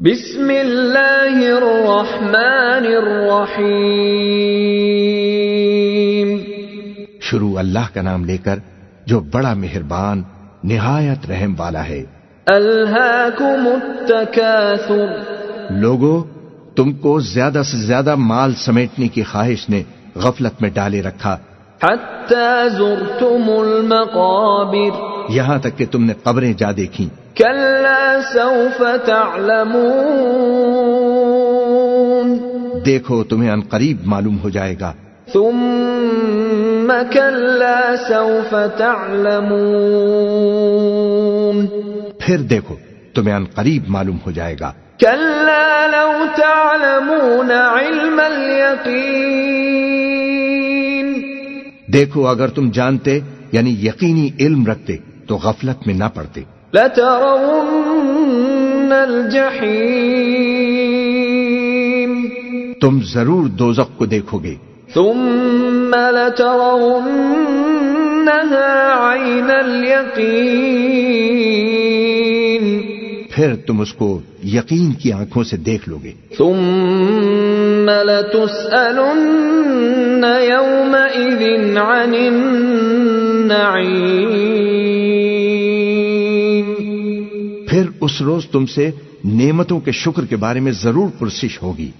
بسم اللہ الرحمن الرحیم۔ شروع اللہ کا نام لے کر جو بڑا مہربان نہایت رحم والا ہے۔ الہاکم التکاثر۔ لوگو تم کو زیادہ سے زیادہ مال سمیٹنے کی خواہش نے غفلت میں ڈالے رکھا۔ حتی زرتم المقابر۔ یہاں تک کہ تم نے قبریں جا دیکھیں۔ کلا سوف تعلمون دیکھو تمہیں ان قریب معلوم ہو جائے گا۔ ثم كلا سوف تعلمون پھر دیکھو تمہیں ان قریب معلوم ہو جائے گا۔ كلا لو تعلمون علم اليقين دیکھو اگر تم جانتے یعنی یقینی علم رکھتے تو غفلت میں نہ پڑتے۔ لترون الجحیم۔ تم ضرور دوزخ کو دیکھو گے۔ ثم لترونها عین الیقین۔ پھر تم اس کو یقین کی آنکھوں سے دیکھ لو گے۔ ثم لتسألن يومئذ عن النعیم۔ پھر اس روز تم سے نعمتوں کے شکر کے بارے میں ضرور پرسش ہوگی۔